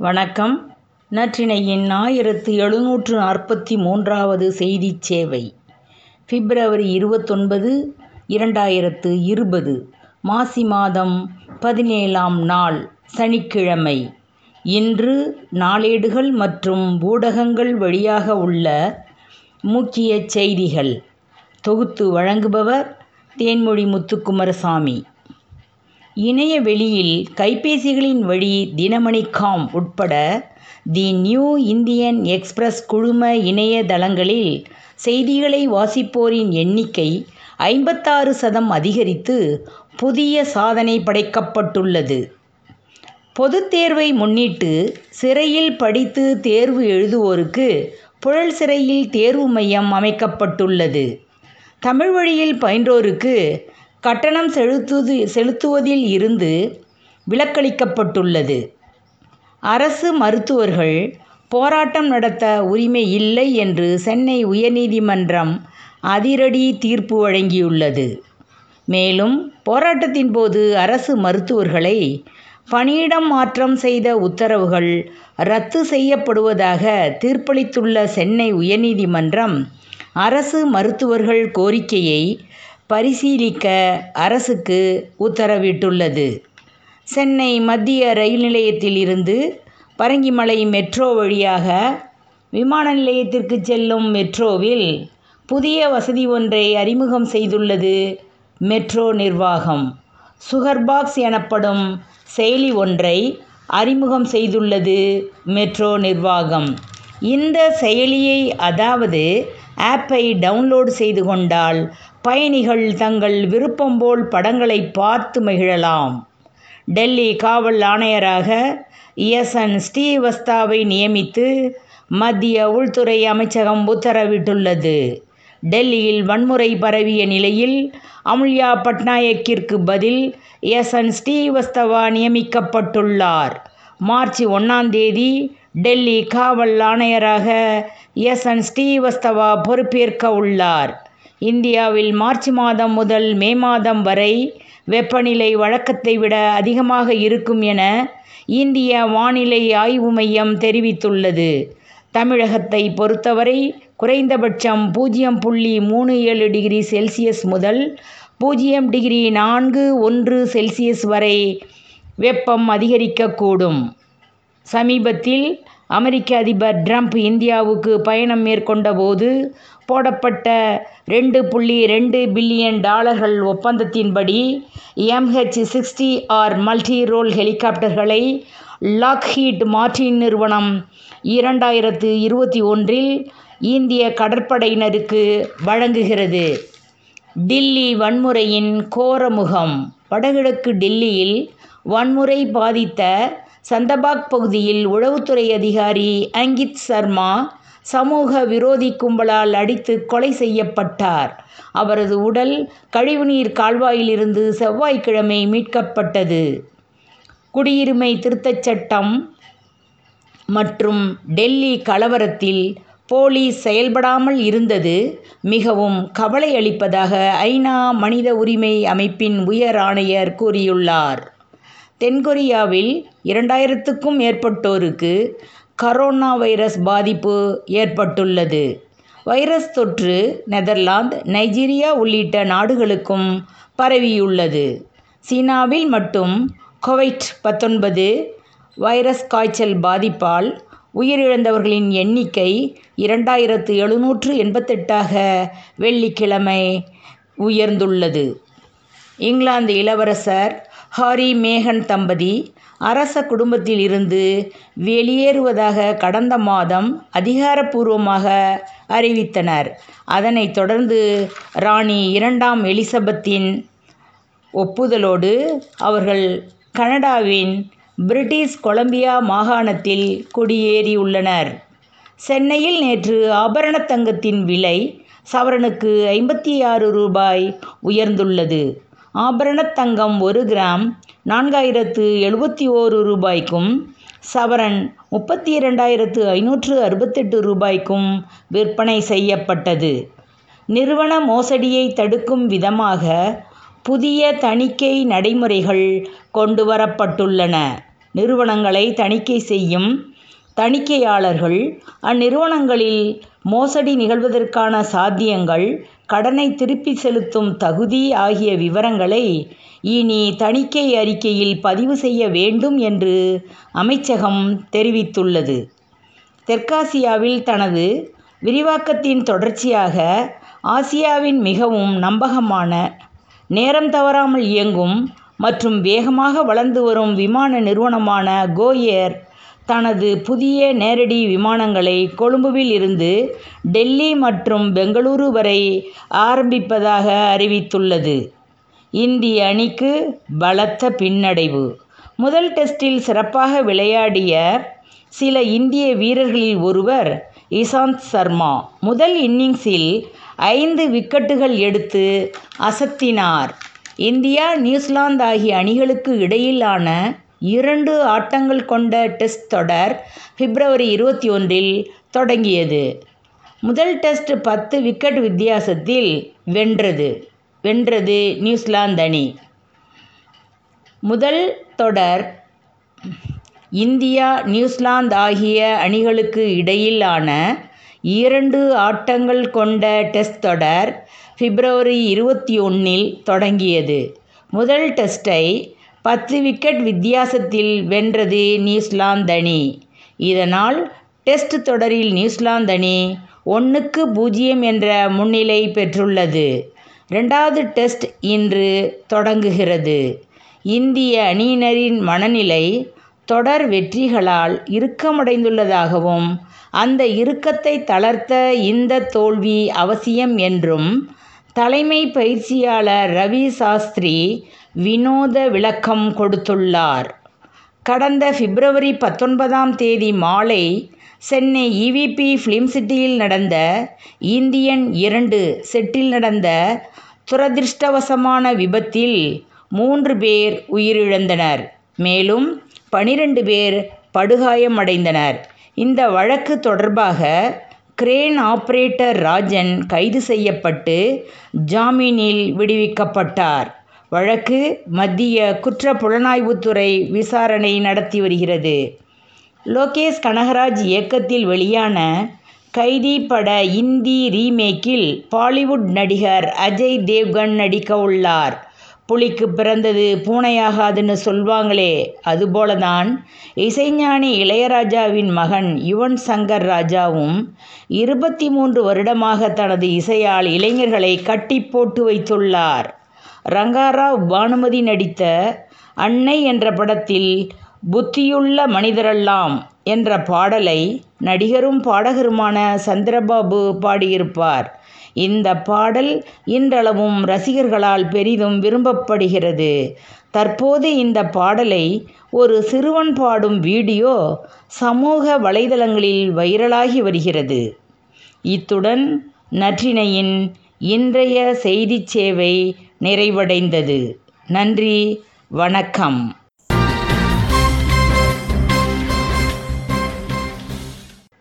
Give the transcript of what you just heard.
வணக்கம். நற்றினையின் ஆயிரத்து எழுநூற்று நாற்பத்தி மூன்றாவது செய்திச் சேவை. பிப்ரவரி இருபத்தொன்பது இரண்டாயிரத்து இருபது மாசி மாதம் பதினேழாம் நாள் சனிக்கிழமை. இன்று நாளேடுகள் மற்றும் ஊடகங்கள் வழியாக உள்ள முக்கிய செய்திகள். தொகுத்து வழங்குபவர் தேன்மொழி முத்துக்குமரசாமி. இணைய வெளியில் கைபேசிகளின் வழி தினமணி காம் உட்பட தி நியூ இந்தியன் எக்ஸ்பிரஸ் குழும இணையதளங்களில் செய்திகளை வாசிப்போரின் எண்ணிக்கை ஐம்பத்தாறு சதம் அதிகரித்து புதிய சாதனை படைக்கப்பட்டுள்ளது. பொதுத் தேர்வை முன்னிட்டு சிறையில் படித்து தேர்வு எழுதுவோருக்கு புழல் சிறையில் தேர்வு மையம் அமைக்கப்பட்டுள்ளது. தமிழ் வழியில் பயின்றோருக்கு கட்டணம் செலுத்துவது செலுத்துவதில் இருந்து விலக்களிக்கப்பட்டுள்ளது. அரசு மருத்துவர்கள் போராட்டம் நடத்த உரிமை இல்லை என்று சென்னை உயர்நீதிமன்றம் அதிரடி தீர்ப்பு வழங்கியுள்ளது. மேலும் போராட்டத்தின் போது அரசு மருத்துவர்களை பணியிடம் மாற்றம் செய்த உத்தரவுகள் ரத்து செய்யப்படுவதாக தீர்ப்பளித்துள்ள சென்னை உயர்நீதிமன்றம் அரசு மருத்துவர்கள் கோரிக்கையை பரிசீலிக்க அரசுக்கு உத்தரவிட்டுள்ளது. சென்னை மத்திய ரயில் நிலையத்தில் இருந்து பரங்கிமலை மெட்ரோ வழியாக விமான நிலையத்திற்கு செல்லும் மெட்ரோவில் புதிய வசதி ஒன்றை அறிமுகம் செய்துள்ளது மெட்ரோ நிர்வாகம். சுகர்பாக்ஸ் எனப்படும் செயலி ஒன்றை அறிமுகம் செய்துள்ளது மெட்ரோ நிர்வாகம். இந்த செயலியை அதாவது ஆப்பை டவுன்லோட் செய்து கொண்டால் பயணிகள் தங்கள் விருப்பம் போல் படங்களை பார்த்து மகிழலாம். டெல்லி காவல் ஆணையராக எஸ் என் ஸ்ரீவஸ்தாவை நியமித்து மத்திய உள்துறை அமைச்சகம் உத்தரவிட்டுள்ளது. டெல்லியில் வன்முறை பரவிய நிலையில் அமுல்யா பட்நாயக்கிற்கு பதில் எஸ் என் ஸ்ரீவஸ்தவா நியமிக்கப்பட்டுள்ளார். மார்ச் ஒன்றாம் தேதி டெல்லி காவல் ஆணையராக எஸ் என் ஸ்ரீவஸ்தவா பொறுப்பேற்க உள்ளார். இந்தியாவில் மார்ச் மாதம் முதல் மே மாதம் வரை வெப்பநிலை வழக்கத்தை விட அதிகமாக இருக்கும் என இந்திய வானிலை ஆய்வு மையம் தெரிவித்துள்ளது. தமிழகத்தை பொறுத்தவரை குறைந்தபட்சம் பூஜ்ஜியம் புள்ளி மூணு ஏழு டிகிரி செல்சியஸ் முதல் பூஜ்ஜியம் டிகிரி நான்கு ஒன்று செல்சியஸ் வரை வெப்பம் அதிகரிக்கக்கூடும். சமீபத்தில் அமெரிக்க அதிபர் ட்ரம்ப் இந்தியாவுக்கு பயணம் மேற்கொண்டபோது போடப்பட்ட ரெண்டு புள்ளி ரெண்டு பில்லியன் டாலர்கள் ஒப்பந்தத்தின்படி M H sixty R multi role ஹெலிகாப்டர்களை Lockheed Martin நிறுவனம் இரண்டாயிரத்து இருபத்தி ஒன்றில் இந்திய கடற்படையினருக்கு வழங்குகிறது. டில்லி வன்முறையின் கோரமுகம். வடகிழக்கு டில்லியில் வன்முறை பாதித்த சந்தபாக் பகுதியில் உளவுத்துறை அதிகாரி அங்கித் சர்மா சமூக விரோதி கும்பலால் அடித்து கொலை செய்யப்பட்டார். அவரது உடல் கழிவுநீர் கால்வாயிலிருந்து செவ்வாய்க்கிழமை மீட்கப்பட்டது. குடியுரிமை திருத்தச் சட்டம் மற்றும் டெல்லி கலவரத்தில் போலீஸ் செயல்படாமல் இருந்தது மிகவும் கவலை அளிப்பதாக ஐநா மனித உரிமை அமைப்பின் உயர் ஆணையர் கூறியுள்ளார். தென்கொரியாவில் இரண்டாயிரத்துக்கும் மேற்பட்டோருக்கு கரோனா வைரஸ் பாதிப்பு ஏற்பட்டுள்ளது. வைரஸ் தொற்று நெதர்லாந்து நைஜீரியா உள்ளிட்ட நாடுகளுக்கும் பரவியுள்ளது. சீனாவில் மட்டும் கோவைட் பத்தொன்பது வைரஸ் காய்ச்சல் பாதிப்பால் உயிரிழந்தவர்களின் எண்ணிக்கை இரண்டாயிரத்து எழுநூற்று எண்பத்தெட்டாக வெள்ளிக்கிழமை உயர்ந்துள்ளது. இங்கிலாந்து இளவரசர் ஹாரி மேகன் தம்பதி அரச குடும்பத்தில் இருந்து வெளியேறுவதாக கடந்த மாதம் அதிகாரப்பூர்வமாக அறிவித்தனர். அதனைத் தொடர்ந்து ராணி இரண்டாம் எலிசபெத்தின் ஒப்புதலோடு அவர்கள் கனடாவின் பிரிட்டிஷ் கொலம்பியா மாகாணத்தில் குடியேறியுள்ளனர். சென்னையில் நேற்று ஆபரண தங்கத்தின் விலை சவரனுக்கு ஐம்பத்தி ஆறு ரூபாய் உயர்ந்துள்ளது. ஆபரண தங்கம் ஒரு கிராம் நான்காயிரத்து எழுபத்தி ஓரு ரூபாய்க்கும் சவரன் முப்பத்தி இரண்டாயிரத்து ஐநூற்று அறுபத்தெட்டு ரூபாய்க்கும் விற்பனை செய்யப்பட்டது. நிறுவன மோசடியை தடுக்கும் விதமாக புதிய தணிக்கை நடைமுறைகள் கொண்டுவரப்பட்டுள்ளன. நிறுவனங்களை தணிக்கை செய்யும் தணிக்கையாளர்கள் அந்நிறுவனங்களில் மோசடி நிகழ்வதற்கான சாத்தியங்கள் கடனை திருப்பி செலுத்தும் தகுதி ஆகிய விவரங்களை இனி தணிக்கை அறிக்கையில் பதிவு செய்ய வேண்டும் என்று அமைச்சகம் தெரிவித்துள்ளது. தெற்காசியாவில் தனது விரிவாக்கத்தின் தொடர்ச்சியாக ஆசியாவின் மிகவும் நம்பகமான நேரம் தவறாமல் இயங்கும் மற்றும் வேகமாக வளர்ந்து வரும் விமான நிறுவனமான கோஏர் தனது புதிய நேரடி விமானங்களை கொழும்புவில் இருந்து டெல்லி மற்றும் பெங்களூரு வரை ஆரம்பிப்பதாக அறிவித்துள்ளது. இந்திய அணிக்கு பலத்த பின்னடைவு. முதல் டெஸ்டில் சிறப்பாக விளையாடிய சில இந்திய வீரர்களில் ஒருவர் இசாந்த் சர்மா. முதல் இன்னிங்ஸில் ஐந்து விக்கெட்டுகள் எடுத்து அசத்தினார். இந்தியா நியூசிலாந்து ஆகிய அணிகளுக்கு இடையிலான இரண்டு ஆட்டங்கள் கொண்ட டெஸ்ட் தொடர் பிப்ரவரி இருபத்தி ஒன்றில் தொடங்கியது. முதல் டெஸ்ட் பத்து விக்கெட் வித்தியாசத்தில் வென்றது. வென்றது நியூசிலாந்து அணி. முதல் தொடர் இந்தியா நியூசிலாந்து ஆகிய அணிகளுக்கு இடையிலான இரண்டு ஆட்டங்கள் கொண்ட டெஸ்ட் தொடர் பிப்ரவரி இருபத்தி ஒன்றில் தொடங்கியது. முதல் டெஸ்டை பத்து விக்கெட் வித்தியாசத்தில் வென்றது நியூசிலாந்து அணி இதனால் டெஸ்ட் தொடரில் நியூசிலாந்து அணி ஒன்றுக்கு பூஜ்ஜியம் என்ற முன்னிலை பெற்றுள்ளது. ரெண்டாவது டெஸ்ட் இன்று தொடங்குகிறது. இந்திய அணியினரின் மனநிலை தொடர் வெற்றிகளால் இறுக்கமடைந்துள்ளதாகவும் அந்த இறுக்கத்தை தளர்த்த இந்த தோல்வி அவசியம் என்றும் தலைமை பயிற்சியாளர் ரவி சாஸ்திரி வினோத விளக்கம் கொடுத்துள்ளார். கடந்த பிப்ரவரி பத்தொன்பதாம் தேதி மாலை சென்னை இவிபி ஃபிலிம் சிட்டியில் நடந்த இந்தியன் இரண்டு செட்டில் நடந்த துரதிர்ஷ்டவசமான விபத்தில் மூன்று பேர் உயிரிழந்தனர். மேலும் பனிரெண்டு பேர் படுகாயமடைந்தனர். இந்த வழக்கு தொடர்பாக கிரேன் ஆபரேட்டர் ராஜன் கைது செய்யப்பட்டு ஜாமீனில் விடுவிக்கப்பட்டார். வழக்கு மத்திய குற்ற புலனாய்வுத்துறை விசாரணை நடத்தி வருகிறது. லோகேஷ் கனகராஜ் இயக்கத்தில் வெளியான கைதி பட இந்தி ரீமேக்கில் பாலிவுட் நடிகர் அஜய் தேவ்கன் நடிக்க உள்ளார். புலிக்கு பிறந்தது பூனையாகாதுன்னு சொல்வாங்களே அதுபோல தான் இசைஞானி இளையராஜாவின் மகன் யுவன் சங்கர் ராஜாவும் இருபத்தி மூன்று வருடமாக தனது இசையால் இளைஞர்களை கட்டி போட்டு வைத்துள்ளார். ரங்காராவ் பானுமதி நடித்த அன்னை என்ற படத்தில் புத்தியுள்ள மனிதரெல்லாம் என்ற பாடலை நடிகரும் பாடகருமான சந்திரபாபு பாடியிருப்பார். இந்த பாடல் இன்றளவும் ரசிகர்களால் பெரிதும் விரும்பப்படுகிறது. தற்போது இந்த பாடலை ஒரு சிறுவன் பாடும் வீடியோ சமூக வலைதளங்களில் வைரலாகி வருகிறது. இத்துடன் நற்றினையின் இன்றைய செய்திச் சேவை நிறைவடைந்தது. நன்றி வணக்கம்.